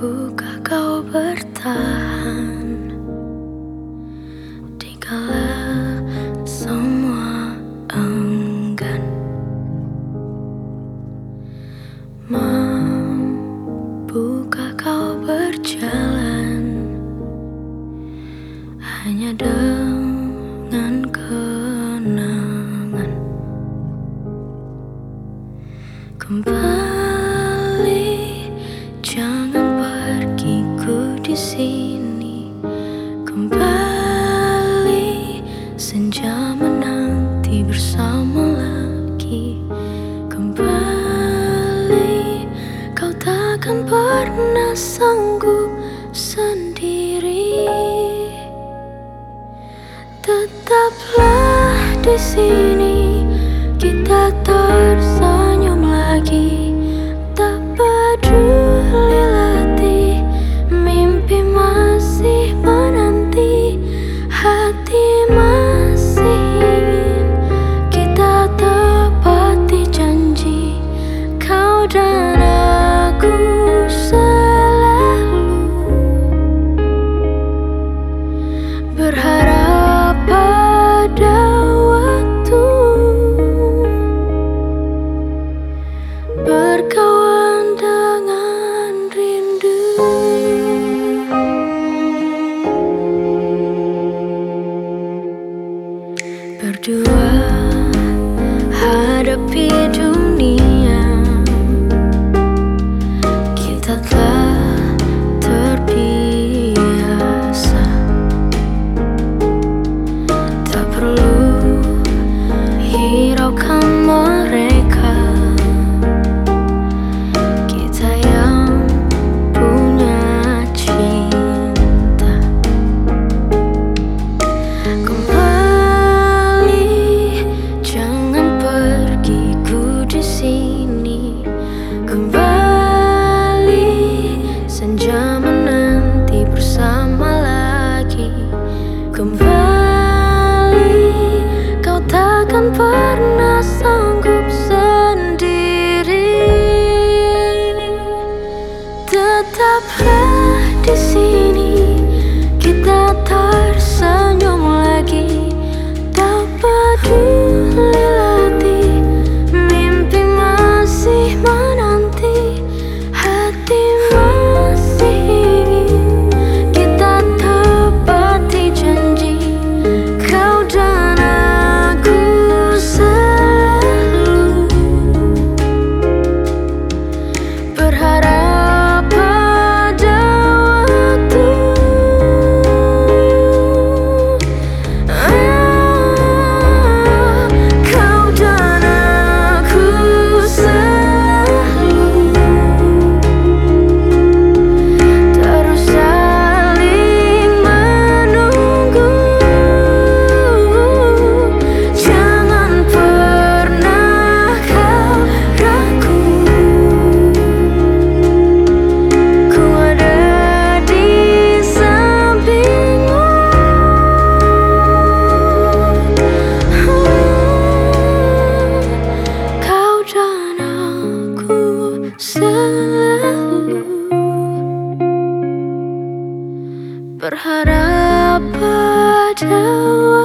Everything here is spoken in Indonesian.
Mampukah kau bertahan Di kala semua enggan. Mampukah kau berjalan Hanya dengan kenangan? Kembali Kembali senja menanti bersama lagi. Kembali kau takkan pernah sanggup sendiri. Tetaplah di sini kita tersenyum lagi. berdua. Hadapi dunia takkan pernah sanggup sendiri. Tetaplah di sini. Kita tak berharap padamu.